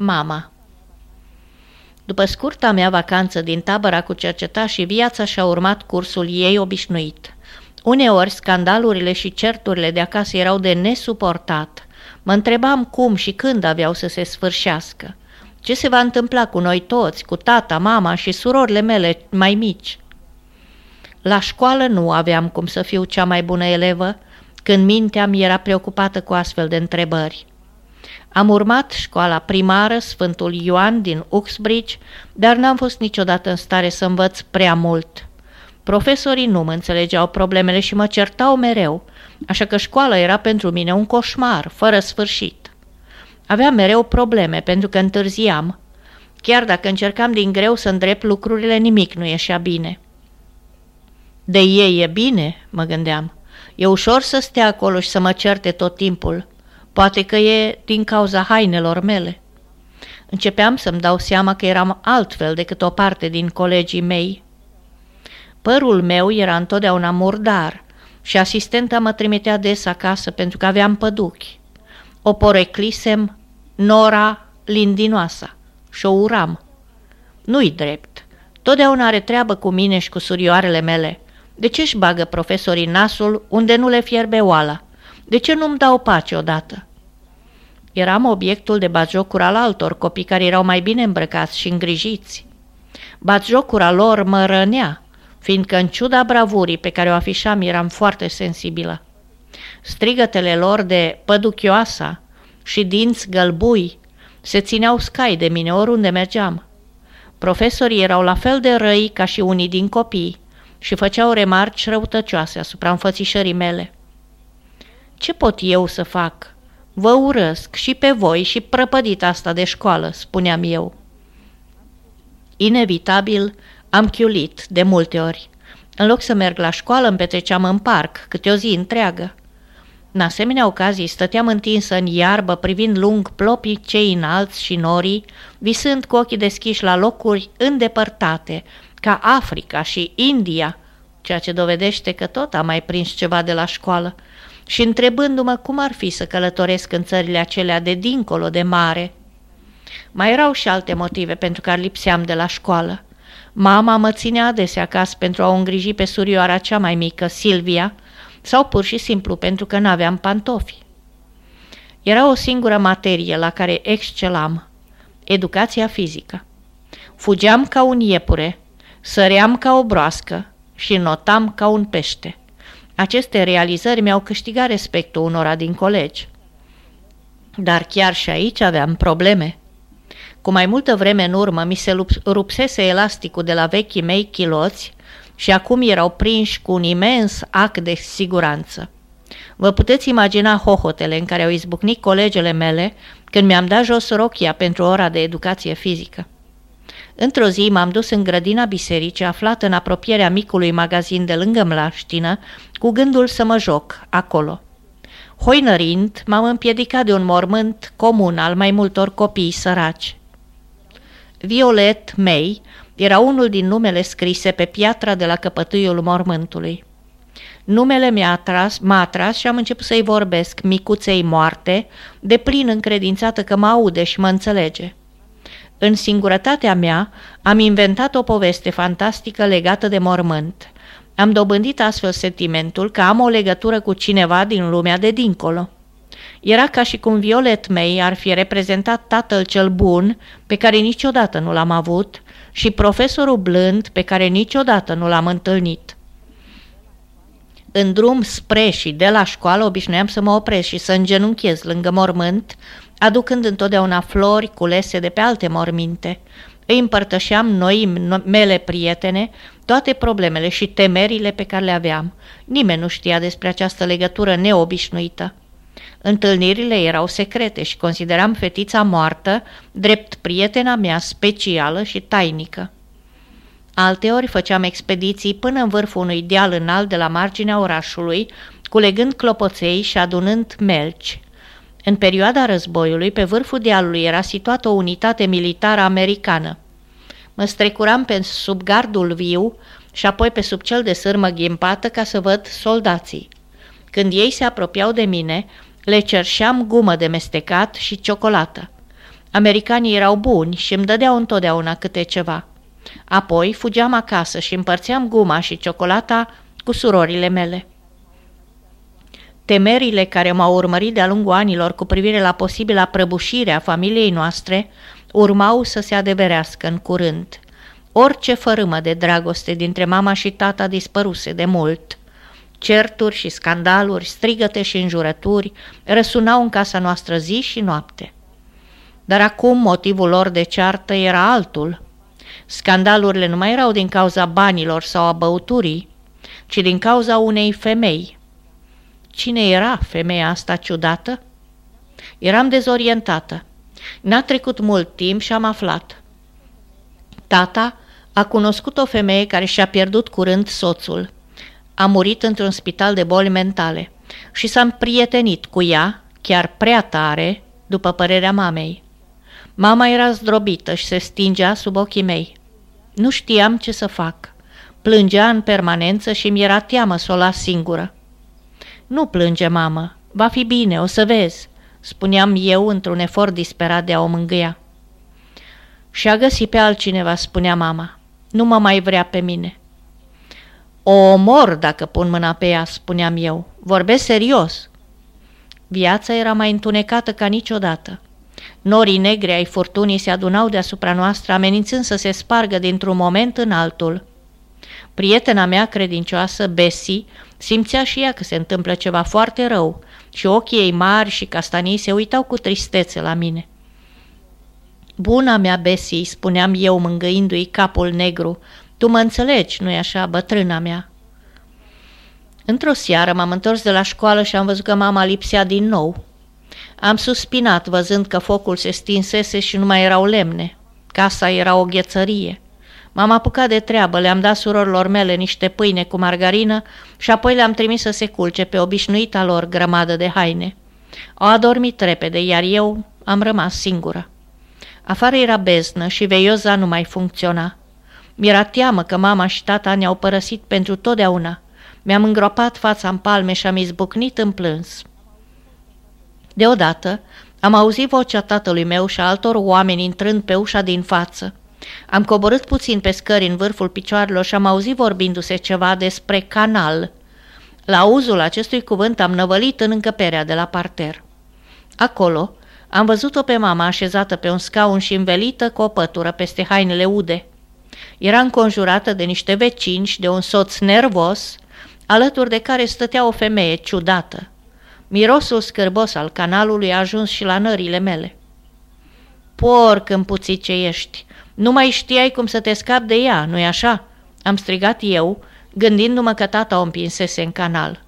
Mama După scurta mea vacanță din tabăra cu cercetașii, viața și-a urmat cursul ei obișnuit. Uneori, scandalurile și certurile de acasă erau de nesuportat. Mă întrebam cum și când aveau să se sfârșească. Ce se va întâmpla cu noi toți, cu tata, mama și surorile mele mai mici? La școală nu aveam cum să fiu cea mai bună elevă, când mintea mi era preocupată cu astfel de întrebări. Am urmat școala primară Sfântul Ioan din Uxbridge, dar n-am fost niciodată în stare să învăț prea mult. Profesorii nu mă înțelegeau problemele și mă certau mereu, așa că școala era pentru mine un coșmar, fără sfârșit. Aveam mereu probleme pentru că întârziam. Chiar dacă încercam din greu să îndrept lucrurile, nimic nu ieșea bine. De ei e bine, mă gândeam. E ușor să stea acolo și să mă certe tot timpul. Poate că e din cauza hainelor mele. Începeam să-mi dau seama că eram altfel decât o parte din colegii mei. Părul meu era întotdeauna murdar și asistenta mă trimitea des acasă pentru că aveam păduchi. O poreclisem Nora Lindinoasa și o uram. Nu-i drept. Totdeauna are treabă cu mine și cu surioarele mele. De ce își bagă profesorii nasul unde nu le fierbe oala? De ce nu-mi dau pace odată? Eram obiectul de batjocura al altor copii care erau mai bine îmbrăcați și îngrijiți. Batjocura lor mă rănea, fiindcă în ciuda bravurii pe care o afișam eram foarte sensibilă. Strigătele lor de păduchioasa și dinți gălbui se țineau scai de mine oriunde mergeam. Profesorii erau la fel de răi ca și unii din copii și făceau remarci răutăcioase asupra înfățișării mele. Ce pot eu să fac? Vă urăsc și pe voi și prăpădit asta de școală, spuneam eu. Inevitabil, am chiulit de multe ori. În loc să merg la școală, îmi petreceam în parc, câte o zi întreagă. În asemenea ocazii stăteam întinsă în iarbă, privind lung plopii cei înalți și norii, visând cu ochii deschiși la locuri îndepărtate, ca Africa și India, ceea ce dovedește că tot am mai prins ceva de la școală, și întrebându-mă cum ar fi să călătoresc în țările acelea de dincolo de mare. Mai erau și alte motive pentru care lipseam de la școală. Mama mă ținea adesea acasă pentru a o îngriji pe surioara cea mai mică, Silvia, sau pur și simplu pentru că n-aveam pantofi. Era o singură materie la care excelam, educația fizică. Fugeam ca un iepure, săream ca o broască și notam ca un pește. Aceste realizări mi-au câștigat respectul unora din colegi. Dar chiar și aici aveam probleme. Cu mai multă vreme în urmă mi se rupsese elasticul de la vechii mei chiloți și acum erau prinși cu un imens ac de siguranță. Vă puteți imagina hohotele în care au izbucnit colegele mele când mi-am dat jos rochia pentru ora de educație fizică. Într-o zi m-am dus în grădina bisericii aflată în apropierea micului magazin de lângă mlaștină, cu gândul să mă joc acolo. Hoinărind, m-am împiedicat de un mormânt comun al mai multor copii săraci. Violet May era unul din numele scrise pe piatra de la căpătâiul mormântului. Numele mi-a atras, m-a atras și am început să-i vorbesc micuței moarte, de plin încredințată că mă aude și mă înțelege. În singurătatea mea am inventat o poveste fantastică legată de mormânt. Am dobândit astfel sentimentul că am o legătură cu cineva din lumea de dincolo. Era ca și cum Violet May ar fi reprezentat tatăl cel bun, pe care niciodată nu l-am avut, și profesorul blând, pe care niciodată nu l-am întâlnit. În drum spre și de la școală obișnuiam să mă opresc și să îngenunchez lângă mormânt, aducând întotdeauna flori culese de pe alte morminte. Îi împărtășeam noi mele prietene toate problemele și temerile pe care le aveam. Nimeni nu știa despre această legătură neobișnuită. Întâlnirile erau secrete și consideram fetița moartă drept prietena mea specială și tainică. Alteori făceam expediții până în vârful unui deal înalt de la marginea orașului, culegând clopoței și adunând melci. În perioada războiului, pe vârful dealului era situată o unitate militară americană. Mă strecuram pe sub gardul viu și apoi pe sub cel de sârmă ghimpată ca să văd soldații. Când ei se apropiau de mine, le cerșeam gumă de mestecat și ciocolată. Americanii erau buni și îmi dădeau întotdeauna câte ceva. Apoi fugeam acasă și împărțeam guma și ciocolata cu surorile mele. Temerile care m-au urmărit de-a lungul anilor cu privire la posibila prăbușire a familiei noastre urmau să se adeverească în curând. Orice fărâmă de dragoste dintre mama și tata dispăruse de mult. Certuri și scandaluri, strigăte și înjurături răsunau în casa noastră zi și noapte. Dar acum motivul lor de ceartă era altul. Scandalurile nu mai erau din cauza banilor sau a băuturii, ci din cauza unei femei. Cine era femeia asta ciudată? Eram dezorientată. N-a trecut mult timp și am aflat. Tata a cunoscut o femeie care și-a pierdut curând soțul. A murit într-un spital de boli mentale și s-a prietenit cu ea, chiar prea tare, după părerea mamei. Mama era zdrobită și se stingea sub ochii mei. Nu știam ce să fac. Plângea în permanență și mi era teamă să o las singură. Nu plânge, mamă, va fi bine, o să vezi, spuneam eu într-un efort disperat de a o mângâia. Și a găsit pe altcineva, spunea mama. Nu mă mai vrea pe mine. O omor dacă pun mâna pe ea, spuneam eu. Vorbesc serios. Viața era mai întunecată ca niciodată. Norii negri ai furtunii se adunau deasupra noastră, amenințând să se spargă dintr-un moment în altul. Prietena mea credincioasă, Bessie, simțea și ea că se întâmplă ceva foarte rău și ochii ei mari și castanii se uitau cu tristețe la mine. Buna mea, Bessie, spuneam eu mângâindu-i capul negru, tu mă înțelegi, nu-i așa, bătrâna mea? Într-o seară m-am întors de la școală și am văzut că mama lipsea din nou. Am suspinat văzând că focul se stinsese și nu mai erau lemne. Casa era o ghețărie. M-am apucat de treabă, le-am dat surorilor mele niște pâine cu margarină și apoi le-am trimis să se culce pe obișnuita lor grămadă de haine. Au adormit repede, iar eu am rămas singură. Afară era beznă și veioza nu mai funcționa. Mi-era teamă că mama și tata ne-au părăsit pentru totdeauna. Mi-am îngropat fața în palme și am izbucnit în plâns. Deodată am auzit vocea tatălui meu și a altor oameni intrând pe ușa din față. Am coborât puțin pe scări în vârful picioarelor și am auzit vorbindu-se ceva despre canal. La auzul acestui cuvânt am năvălit în încăperea de la parter. Acolo am văzut-o pe mama așezată pe un scaun și învelită cu o pătură peste hainele ude. Era înconjurată de niște vecini și de un soț nervos, alături de care stătea o femeie ciudată. Mirosul scârbos al canalului a ajuns și la nările mele. Porc împuțit ce ești! Nu mai știai cum să te scapi de ea, nu-i așa?" Am strigat eu, gândindu-mă că tata o împinsese în canal.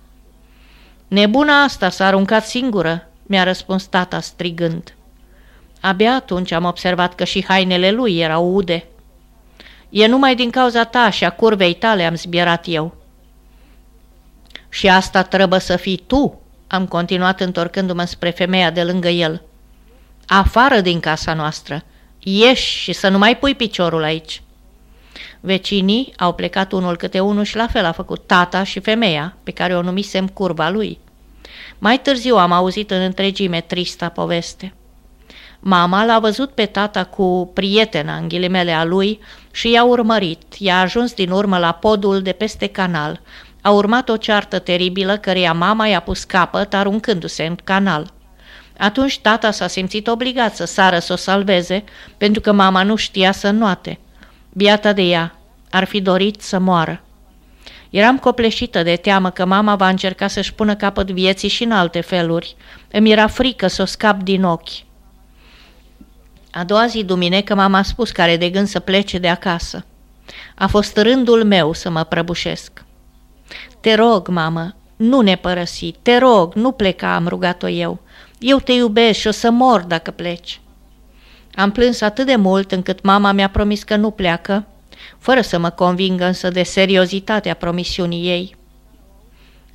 Nebuna asta s-a aruncat singură, mi-a răspuns tata strigând. Abia atunci am observat că și hainele lui erau ude. E numai din cauza ta și a curvei tale, am zbierat eu. Și asta trebuie să fii tu, am continuat întorcându-mă spre femeia de lângă el. Afară din casa noastră. Ieși și să nu mai pui piciorul aici. Vecinii au plecat unul câte unul și la fel a făcut tata și femeia, pe care o numisem curva lui. Mai târziu am auzit în întregime trista poveste. Mama l-a văzut pe tata cu prietena, în ghilimele a lui, și i-a urmărit. I-a ajuns din urmă la podul de peste canal. A urmat o ceartă teribilă căreia mama i-a pus capăt aruncându-se în canal. Atunci tata s-a simțit obligat să sară să o salveze, pentru că mama nu știa să noate. Biata de ea, ar fi dorit să moară. Eram copleșită de teamă că mama va încerca să-și pună capăt vieții și în alte feluri. Îmi era frică să o scap din ochi. A doua zi duminică mama a spus că are de gând să plece de acasă. A fost rândul meu să mă prăbușesc. Te rog, mamă, nu ne părăsi, te rog, nu pleca, am rugat-o eu. Eu te iubesc și o să mor dacă pleci. Am plâns atât de mult încât mama mi-a promis că nu pleacă, fără să mă convingă însă de seriozitatea promisiunii ei.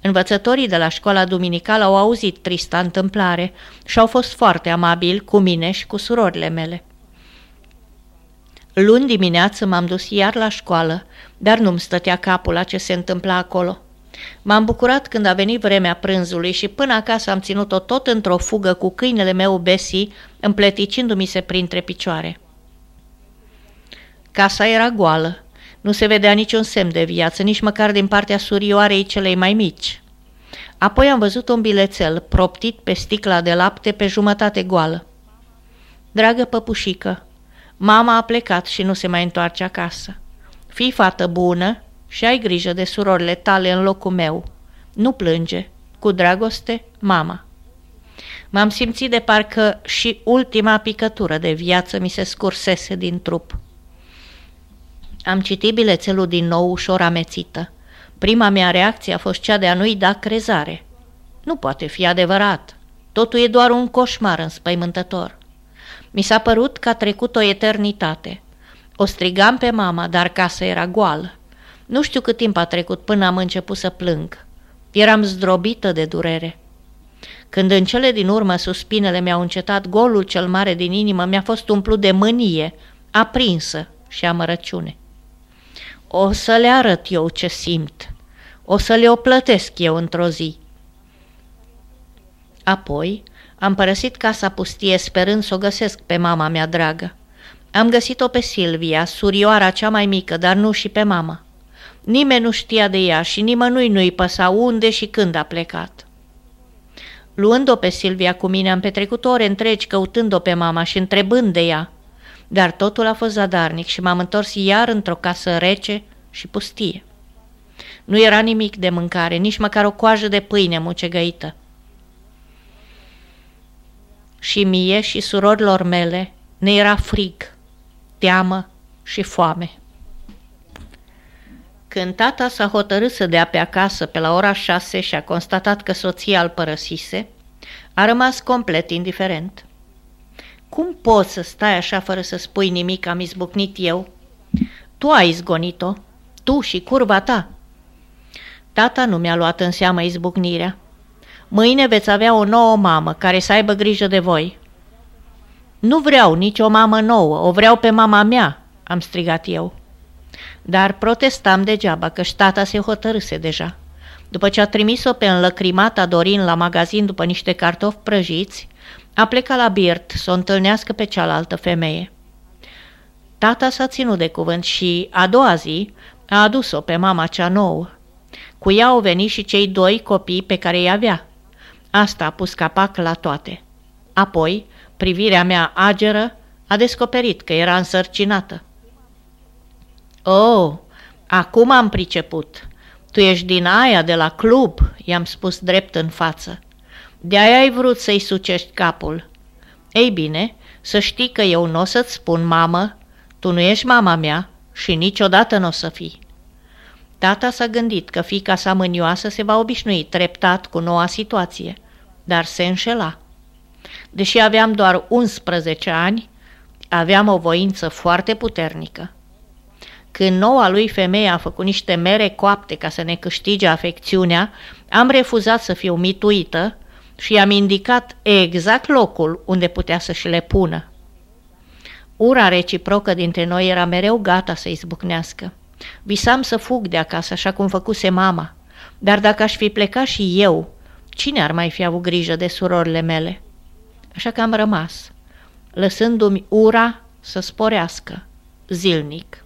Învățătorii de la școala duminicală au auzit trista întâmplare și au fost foarte amabili cu mine și cu surorile mele. Luni dimineață m-am dus iar la școală, dar nu-mi stătea capul la ce se întâmpla acolo. M-am bucurat când a venit vremea prânzului și până acasă am ținut-o tot într-o fugă cu câinele meu Bessie, împleticindu-mi se printre picioare. Casa era goală. Nu se vedea niciun semn de viață, nici măcar din partea surioarei celei mai mici. Apoi am văzut un bilețel proptit pe sticla de lapte pe jumătate goală. Dragă păpușică, mama a plecat și nu se mai întoarce acasă. Fii fată bună și ai grijă de surorile tale în locul meu. Nu plânge. Cu dragoste, mama. M-am simțit de parcă și ultima picătură de viață mi se scursese din trup. Am citit bilețelul din nou ușor amețită. Prima mea reacție a fost cea de a nu-i da crezare. Nu poate fi adevărat. Totul e doar un coșmar înspăimântător. Mi s-a părut că a trecut o eternitate. O strigam pe mama, dar casa era goală. Nu știu cât timp a trecut până am început să plâng. Eram zdrobită de durere. Când în cele din urmă suspinele mi-au încetat, golul cel mare din inimă mi-a fost umplut de mânie, aprinsă și amărăciune. O să le arăt eu ce simt. O să le o plătesc eu într-o zi. Apoi am părăsit casa pustie sperând să o găsesc pe mama mea dragă. Am găsit-o pe Silvia, surioara cea mai mică, dar nu și pe mama. Nimeni nu știa de ea și nimănui nu-i păsa unde și când a plecat. Luând-o pe Silvia cu mine, am petrecut ore întregi căutând-o pe mama și întrebând de ea, dar totul a fost zadarnic și m-am întors iar într-o casă rece și pustie. Nu era nimic de mâncare, nici măcar o coajă de pâine mucegăită. Și mie și surorilor mele ne era frig, teamă și foame. Când tata s-a hotărât să dea pe acasă pe la ora șase și a constatat că soția îl părăsise, a rămas complet indiferent. Cum poți să stai așa fără să spui nimic, am izbucnit eu? Tu ai izgonit-o, tu și curva ta. Tata nu mi-a luat în seamă izbucnirea. Mâine veți avea o nouă mamă care să aibă grijă de voi. Nu vreau nici o mamă nouă, o vreau pe mama mea, am strigat eu. Dar protestam degeaba că ștata se hotărâse deja. După ce a trimis-o pe înlăcrimata Dorin la magazin după niște cartofi prăjiți, a plecat la Birt să o întâlnească pe cealaltă femeie. Tata s-a ținut de cuvânt și, a doua zi, a adus-o pe mama cea nouă. Cu ea au venit și cei doi copii pe care îi avea. Asta a pus capac la toate. Apoi, privirea mea ageră a descoperit că era însărcinată. Oh, acum am priceput. Tu ești din aia de la club, i-am spus drept în față. De-aia ai vrut să-i sucești capul. Ei bine, să știi că eu nu o să-ți spun, mamă, tu nu ești mama mea și niciodată nu o să fii. Tata s-a gândit că fica sa mânioasă se va obișnui treptat cu noua situație, dar se înșela. Deși aveam doar 11 ani, aveam o voință foarte puternică. Când noua lui femeie a făcut niște mere coapte ca să ne câștige afecțiunea, am refuzat să fiu mituită și i-am indicat exact locul unde putea să-și le pună. Ura reciprocă dintre noi era mereu gata să izbucnească. Visam să fug de acasă, așa cum făcuse mama. Dar dacă aș fi plecat și eu, cine ar mai fi avut grijă de surorile mele? Așa că am rămas, lăsându-mi ura să sporească, zilnic.